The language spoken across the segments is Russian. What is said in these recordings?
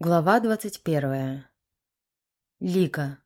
Глава 21. Лика.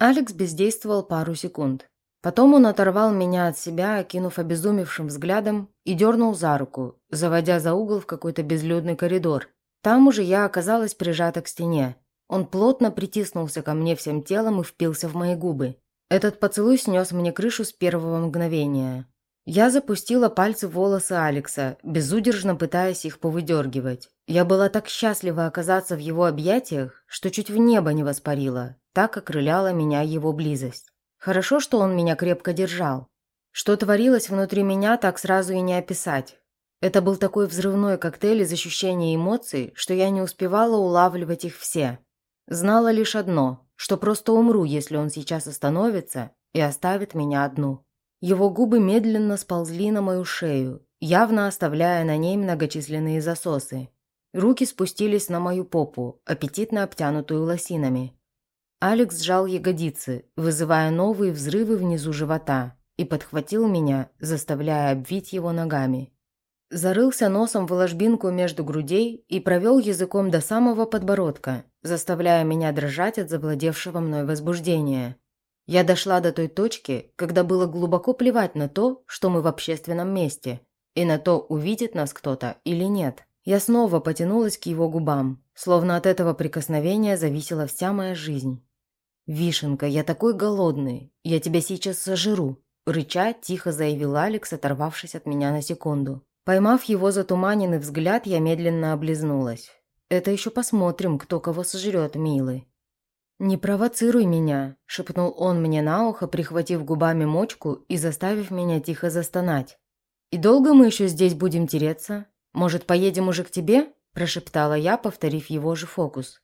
Алекс бездействовал пару секунд. Потом он оторвал меня от себя, окинув обезумевшим взглядом, и дернул за руку, заводя за угол в какой-то безлюдный коридор. Там уже я оказалась прижата к стене. Он плотно притиснулся ко мне всем телом и впился в мои губы. Этот поцелуй снес мне крышу с первого мгновения. Я запустила пальцы в волосы Алекса, безудержно пытаясь их повыдергивать. Я была так счастлива оказаться в его объятиях, что чуть в небо не воспарила, так окрыляла меня его близость. Хорошо, что он меня крепко держал. Что творилось внутри меня, так сразу и не описать. Это был такой взрывной коктейль из ощущений и эмоций, что я не успевала улавливать их все. Знала лишь одно, что просто умру, если он сейчас остановится и оставит меня одну. Его губы медленно сползли на мою шею, явно оставляя на ней многочисленные засосы. Руки спустились на мою попу, аппетитно обтянутую лосинами. Алекс сжал ягодицы, вызывая новые взрывы внизу живота, и подхватил меня, заставляя обвить его ногами. Зарылся носом в ложбинку между грудей и провел языком до самого подбородка, заставляя меня дрожать от завладевшего мной возбуждения. Я дошла до той точки, когда было глубоко плевать на то, что мы в общественном месте, и на то, увидит нас кто-то или нет. Я снова потянулась к его губам, словно от этого прикосновения зависела вся моя жизнь. «Вишенка, я такой голодный, я тебя сейчас сожру», рыча тихо заявил Алекс, оторвавшись от меня на секунду. Поймав его затуманенный взгляд, я медленно облизнулась. «Это еще посмотрим, кто кого сожрет, милый». «Не провоцируй меня», – шепнул он мне на ухо, прихватив губами мочку и заставив меня тихо застонать. «И долго мы еще здесь будем тереться? Может, поедем уже к тебе?» – прошептала я, повторив его же фокус.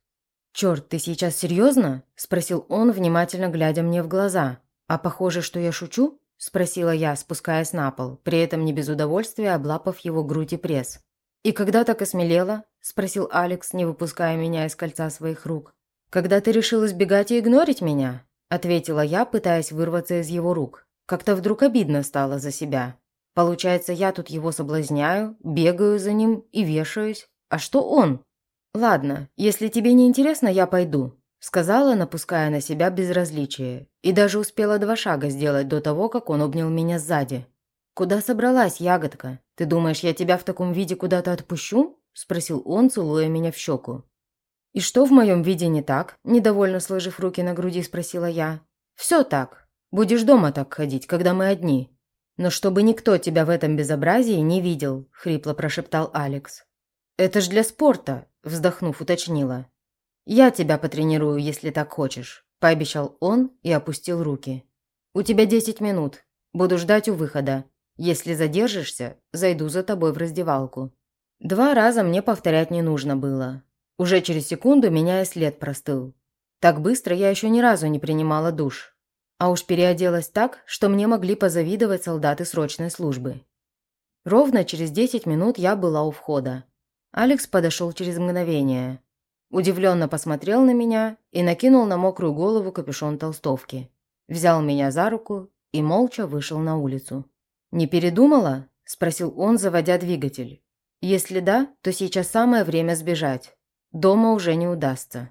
«Черт, ты сейчас серьезно?» – спросил он, внимательно глядя мне в глаза. «А похоже, что я шучу?» – спросила я, спускаясь на пол, при этом не без удовольствия облапав его грудь и пресс. «И когда так осмелела?» – спросил Алекс, не выпуская меня из кольца своих рук. «Когда ты решил избегать и игнорить меня?» – ответила я, пытаясь вырваться из его рук. Как-то вдруг обидно стало за себя. Получается, я тут его соблазняю, бегаю за ним и вешаюсь. А что он? «Ладно, если тебе не интересно, я пойду», – сказала, напуская на себя безразличие. И даже успела два шага сделать до того, как он обнял меня сзади. «Куда собралась, ягодка? Ты думаешь, я тебя в таком виде куда-то отпущу?» – спросил он, целуя меня в щеку. «И что в моем виде не так?» – недовольно сложив руки на груди, спросила я. «Все так. Будешь дома так ходить, когда мы одни. Но чтобы никто тебя в этом безобразии не видел», – хрипло прошептал Алекс. «Это ж для спорта», – вздохнув, уточнила. «Я тебя потренирую, если так хочешь», – пообещал он и опустил руки. «У тебя десять минут. Буду ждать у выхода. Если задержишься, зайду за тобой в раздевалку». Два раза мне повторять не нужно было. Уже через секунду меня и след простыл. Так быстро я еще ни разу не принимала душ. А уж переоделась так, что мне могли позавидовать солдаты срочной службы. Ровно через 10 минут я была у входа. Алекс подошел через мгновение. Удивленно посмотрел на меня и накинул на мокрую голову капюшон толстовки. Взял меня за руку и молча вышел на улицу. «Не передумала?» – спросил он, заводя двигатель. «Если да, то сейчас самое время сбежать. Дома уже не удастся.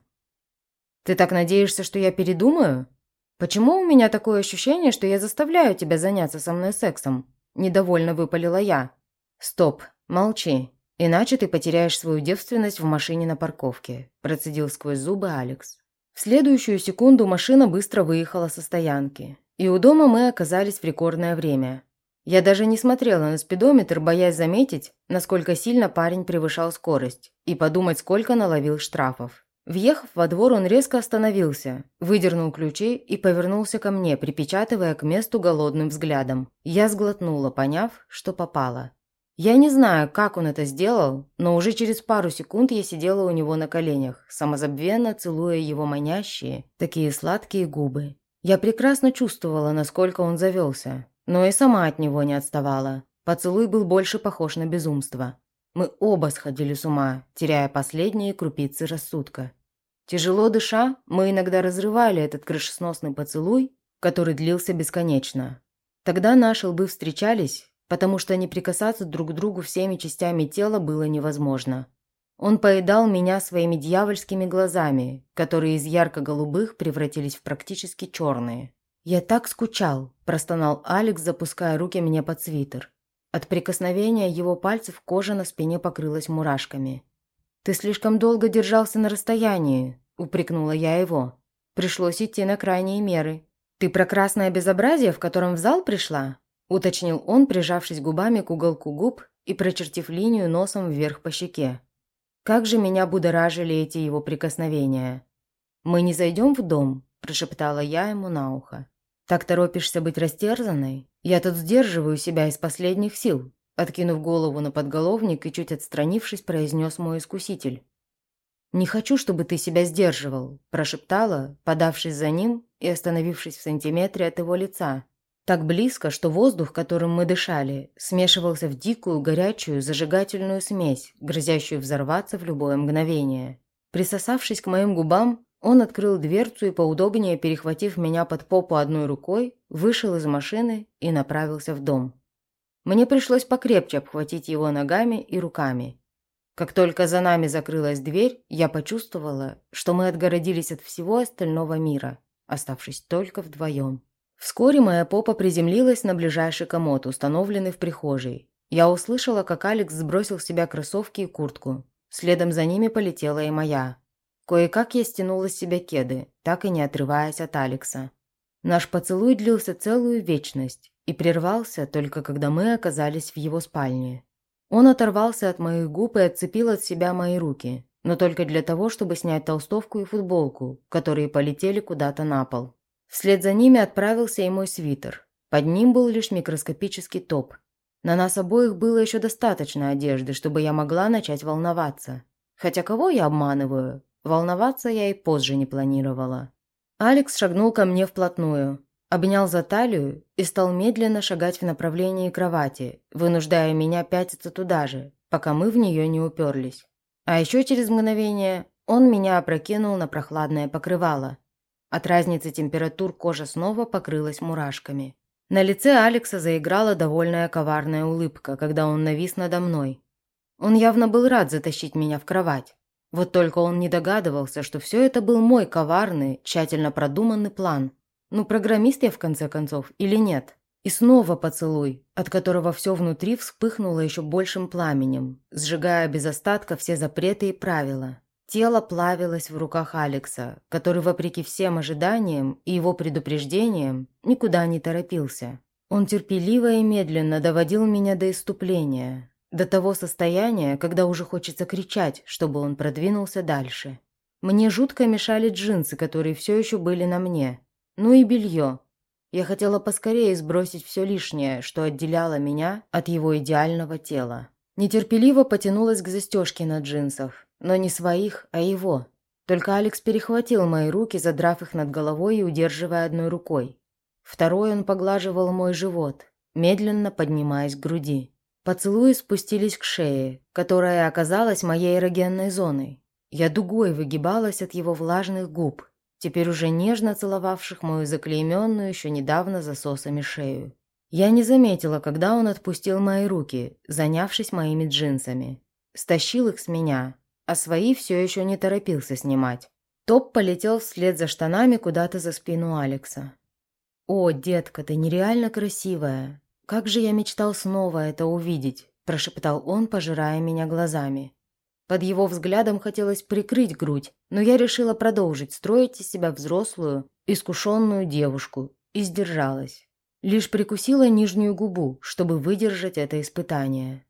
Ты так надеешься, что я передумаю? Почему у меня такое ощущение, что я заставляю тебя заняться со мной сексом? Недовольно выпалила я. Стоп, молчи. Иначе ты потеряешь свою девственность в машине на парковке, процедил сквозь зубы Алекс. В следующую секунду машина быстро выехала со стоянки. И у дома мы оказались в рекордное время. Я даже не смотрела на спидометр, боясь заметить, насколько сильно парень превышал скорость, и подумать, сколько наловил штрафов. Въехав во двор, он резко остановился, выдернул ключи и повернулся ко мне, припечатывая к месту голодным взглядом. Я сглотнула, поняв, что попала. Я не знаю, как он это сделал, но уже через пару секунд я сидела у него на коленях, самозабвенно целуя его манящие, такие сладкие губы. Я прекрасно чувствовала, насколько он завелся, но и сама от него не отставала. Поцелуй был больше похож на безумство. Мы оба сходили с ума, теряя последние крупицы рассудка. Тяжело дыша, мы иногда разрывали этот крышесносный поцелуй, который длился бесконечно. Тогда наши лбы встречались, потому что не прикасаться друг к другу всеми частями тела было невозможно. Он поедал меня своими дьявольскими глазами, которые из ярко-голубых превратились в практически черные. «Я так скучал», – простонал Алекс, запуская руки мне под свитер. От прикосновения его пальцев кожа на спине покрылась мурашками. «Ты слишком долго держался на расстоянии», – упрекнула я его. «Пришлось идти на крайние меры». «Ты про красное безобразие, в котором в зал пришла?» – уточнил он, прижавшись губами к уголку губ и прочертив линию носом вверх по щеке. Как же меня будоражили эти его прикосновения. «Мы не зайдем в дом?» – прошептала я ему на ухо. «Так торопишься быть растерзанной? Я тут сдерживаю себя из последних сил», – откинув голову на подголовник и чуть отстранившись, произнес мой искуситель. «Не хочу, чтобы ты себя сдерживал», – прошептала, подавшись за ним и остановившись в сантиметре от его лица. Так близко, что воздух, которым мы дышали, смешивался в дикую, горячую, зажигательную смесь, грозящую взорваться в любое мгновение. Присосавшись к моим губам, он открыл дверцу и, поудобнее перехватив меня под попу одной рукой, вышел из машины и направился в дом. Мне пришлось покрепче обхватить его ногами и руками. Как только за нами закрылась дверь, я почувствовала, что мы отгородились от всего остального мира, оставшись только вдвоем. Вскоре моя попа приземлилась на ближайший комод, установленный в прихожей. Я услышала, как Алекс сбросил с себя кроссовки и куртку. Следом за ними полетела и моя. Кое-как я стянула с себя кеды, так и не отрываясь от Алекса. Наш поцелуй длился целую вечность и прервался только когда мы оказались в его спальне. Он оторвался от моих губ и отцепил от себя мои руки, но только для того, чтобы снять толстовку и футболку, которые полетели куда-то на пол. Вслед за ними отправился и мой свитер. Под ним был лишь микроскопический топ. На нас обоих было еще достаточно одежды, чтобы я могла начать волноваться. Хотя кого я обманываю? Волноваться я и позже не планировала. Алекс шагнул ко мне вплотную, обнял за талию и стал медленно шагать в направлении кровати, вынуждая меня пятиться туда же, пока мы в нее не уперлись. А еще через мгновение он меня опрокинул на прохладное покрывало, от разницы температур кожа снова покрылась мурашками. На лице Алекса заиграла довольная коварная улыбка, когда он навис надо мной. Он явно был рад затащить меня в кровать. Вот только он не догадывался, что все это был мой коварный, тщательно продуманный план. Ну, программист я в конце концов или нет? И снова поцелуй, от которого все внутри вспыхнуло еще большим пламенем, сжигая без остатка все запреты и правила. Тело плавилось в руках Алекса, который, вопреки всем ожиданиям и его предупреждениям, никуда не торопился. Он терпеливо и медленно доводил меня до иступления, до того состояния, когда уже хочется кричать, чтобы он продвинулся дальше. Мне жутко мешали джинсы, которые все еще были на мне. Ну и белье. Я хотела поскорее сбросить все лишнее, что отделяло меня от его идеального тела. Нетерпеливо потянулась к застежке на джинсах, но не своих, а его. Только Алекс перехватил мои руки, задрав их над головой и удерживая одной рукой. Второй он поглаживал мой живот, медленно поднимаясь к груди. Поцелуи спустились к шее, которая оказалась моей эрогенной зоной. Я дугой выгибалась от его влажных губ, теперь уже нежно целовавших мою заклейменную еще недавно засосами шею. Я не заметила, когда он отпустил мои руки, занявшись моими джинсами. Стащил их с меня, а свои все еще не торопился снимать. Топ полетел вслед за штанами куда-то за спину Алекса. «О, детка, ты нереально красивая! Как же я мечтал снова это увидеть!» – прошептал он, пожирая меня глазами. Под его взглядом хотелось прикрыть грудь, но я решила продолжить строить из себя взрослую, искушенную девушку и сдержалась. Лишь прикусила нижнюю губу, чтобы выдержать это испытание.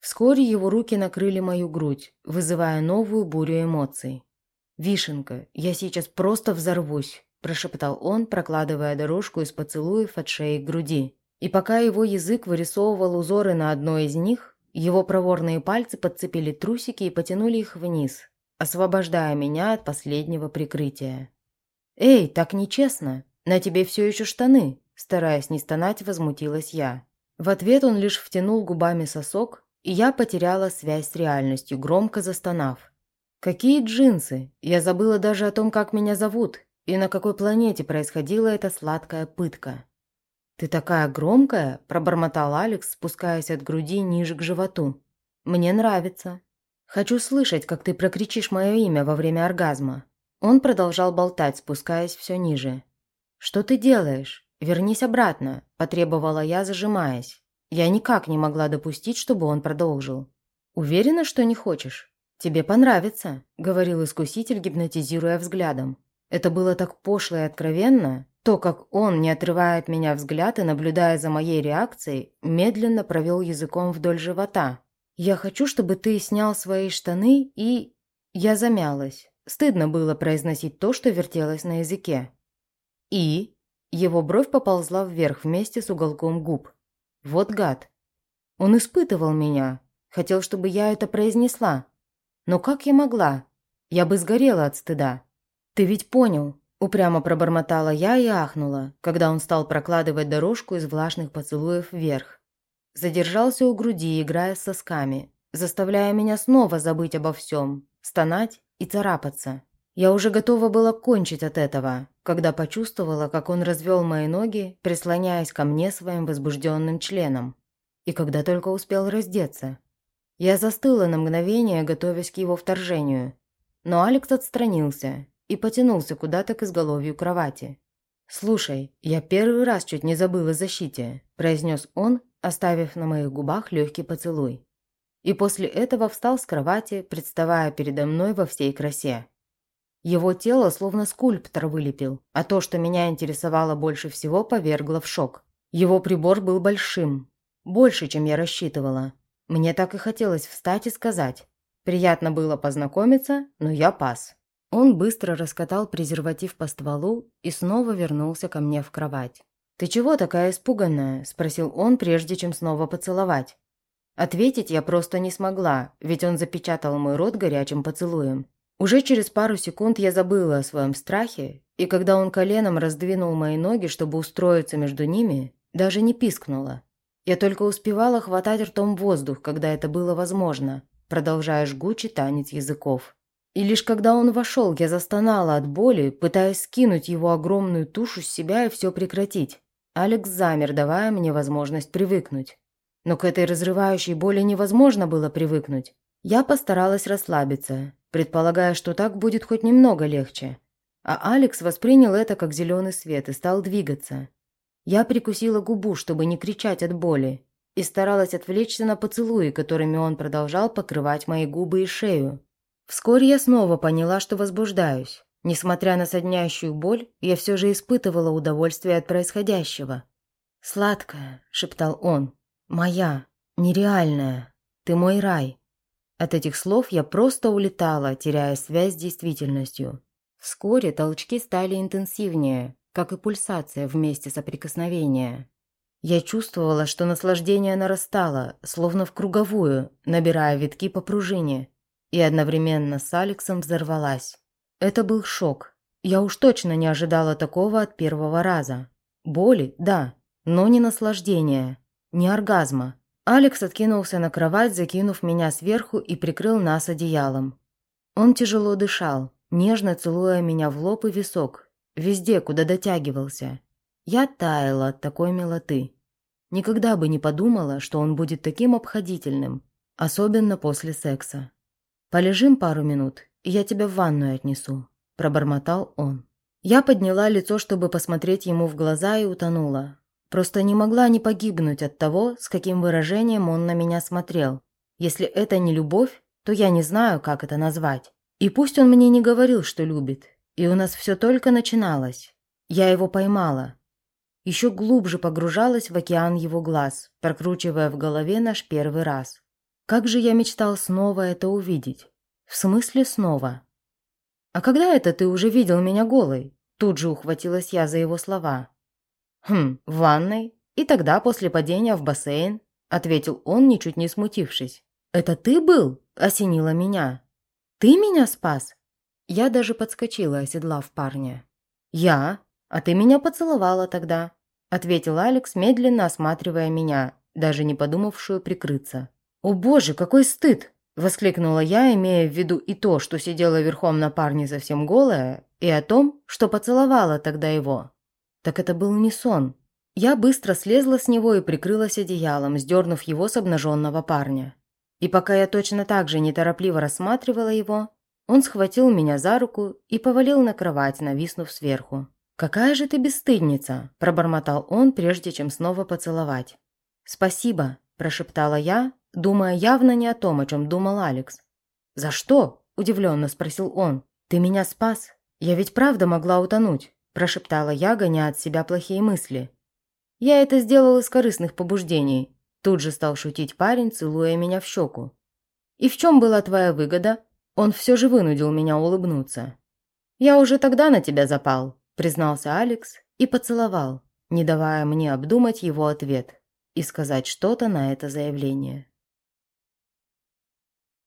Вскоре его руки накрыли мою грудь, вызывая новую бурю эмоций. «Вишенка, я сейчас просто взорвусь», – прошептал он, прокладывая дорожку из поцелуев от шеи к груди. И пока его язык вырисовывал узоры на одной из них, его проворные пальцы подцепили трусики и потянули их вниз, освобождая меня от последнего прикрытия. «Эй, так нечестно! На тебе все еще штаны!» Стараясь не стонать, возмутилась я. В ответ он лишь втянул губами сосок, и я потеряла связь с реальностью, громко застонав. «Какие джинсы? Я забыла даже о том, как меня зовут и на какой планете происходила эта сладкая пытка». «Ты такая громкая!» – пробормотал Алекс, спускаясь от груди ниже к животу. «Мне нравится». Хочу слышать, как ты прокричишь мое имя во время оргазма». Он продолжал болтать, спускаясь все ниже. «Что ты делаешь? Вернись обратно», – потребовала я, зажимаясь. Я никак не могла допустить, чтобы он продолжил. «Уверена, что не хочешь? Тебе понравится», – говорил искуситель, гипнотизируя взглядом. Это было так пошло и откровенно, то, как он, не отрывая от меня взгляд и наблюдая за моей реакцией, медленно провел языком вдоль живота. «Я хочу, чтобы ты снял свои штаны и...» Я замялась. Стыдно было произносить то, что вертелось на языке. «И?» Его бровь поползла вверх вместе с уголком губ. «Вот гад!» Он испытывал меня. Хотел, чтобы я это произнесла. Но как я могла? Я бы сгорела от стыда. «Ты ведь понял?» Упрямо пробормотала я и ахнула, когда он стал прокладывать дорожку из влажных поцелуев вверх. Задержался у груди, играя с сосками, заставляя меня снова забыть обо всем, стонать и царапаться. Я уже готова была кончить от этого, когда почувствовала, как он развел мои ноги, прислоняясь ко мне своим возбужденным членом. И когда только успел раздеться. Я застыла на мгновение, готовясь к его вторжению. Но Алекс отстранился и потянулся куда-то к изголовью кровати. «Слушай, я первый раз чуть не забыл о защите», – произнес он, оставив на моих губах легкий поцелуй. И после этого встал с кровати, представая передо мной во всей красе. Его тело словно скульптор вылепил, а то, что меня интересовало больше всего, повергло в шок. Его прибор был большим, больше, чем я рассчитывала. Мне так и хотелось встать и сказать. Приятно было познакомиться, но я пас. Он быстро раскатал презерватив по стволу и снова вернулся ко мне в кровать. «Ты чего такая испуганная?» – спросил он, прежде чем снова поцеловать. Ответить я просто не смогла, ведь он запечатал мой рот горячим поцелуем. Уже через пару секунд я забыла о своем страхе, и когда он коленом раздвинул мои ноги, чтобы устроиться между ними, даже не пискнула. Я только успевала хватать ртом воздух, когда это было возможно, продолжая жгучий танец языков. И лишь когда он вошел, я застонала от боли, пытаясь скинуть его огромную тушу с себя и все прекратить. Алекс замер, давая мне возможность привыкнуть. Но к этой разрывающей боли невозможно было привыкнуть. Я постаралась расслабиться, предполагая, что так будет хоть немного легче. А Алекс воспринял это как зеленый свет и стал двигаться. Я прикусила губу, чтобы не кричать от боли, и старалась отвлечься на поцелуи, которыми он продолжал покрывать мои губы и шею. Вскоре я снова поняла, что возбуждаюсь. Несмотря на соднящую боль, я все же испытывала удовольствие от происходящего. «Сладкая», – шептал он, – «моя, нереальная, ты мой рай». От этих слов я просто улетала, теряя связь с действительностью. Вскоре толчки стали интенсивнее, как и пульсация в месте соприкосновения. Я чувствовала, что наслаждение нарастало, словно в круговую, набирая витки по пружине, и одновременно с Алексом взорвалась. Это был шок. Я уж точно не ожидала такого от первого раза. Боли, да, но не наслаждения, не оргазма. Алекс откинулся на кровать, закинув меня сверху и прикрыл нас одеялом. Он тяжело дышал, нежно целуя меня в лоб и висок, везде, куда дотягивался. Я таяла от такой милоты. Никогда бы не подумала, что он будет таким обходительным, особенно после секса. «Полежим пару минут, и я тебя в ванную отнесу», – пробормотал он. Я подняла лицо, чтобы посмотреть ему в глаза и утонула. Просто не могла не погибнуть от того, с каким выражением он на меня смотрел. Если это не любовь, то я не знаю, как это назвать. И пусть он мне не говорил, что любит. И у нас все только начиналось. Я его поймала. Еще глубже погружалась в океан его глаз, прокручивая в голове наш первый раз. Как же я мечтал снова это увидеть. В смысле снова? А когда это ты уже видел меня голой? Тут же ухватилась я за его слова. «Хм, в ванной. И тогда после падения в бассейн», – ответил он, ничуть не смутившись. «Это ты был?» – осенило меня. «Ты меня спас?» Я даже подскочила, оседлав парня. «Я? А ты меня поцеловала тогда», – ответил Алекс, медленно осматривая меня, даже не подумавшую прикрыться. «О боже, какой стыд!» – воскликнула я, имея в виду и то, что сидела верхом на парне совсем голая, и о том, что поцеловала тогда его. Так это был не сон. Я быстро слезла с него и прикрылась одеялом, сдернув его с обнаженного парня. И пока я точно так же неторопливо рассматривала его, он схватил меня за руку и повалил на кровать, нависнув сверху. «Какая же ты бесстыдница!» – пробормотал он, прежде чем снова поцеловать. «Спасибо», – прошептала я, думая явно не о том, о чем думал Алекс. «За что?» – удивленно спросил он. «Ты меня спас. Я ведь правда могла утонуть», – прошептала я, гоня от себя плохие мысли. «Я это сделал из корыстных побуждений», – тут же стал шутить парень, целуя меня в щеку. «И в чем была твоя выгода?» Он все же вынудил меня улыбнуться. «Я уже тогда на тебя запал», – признался Алекс и поцеловал, не давая мне обдумать его ответ и сказать что-то на это заявление.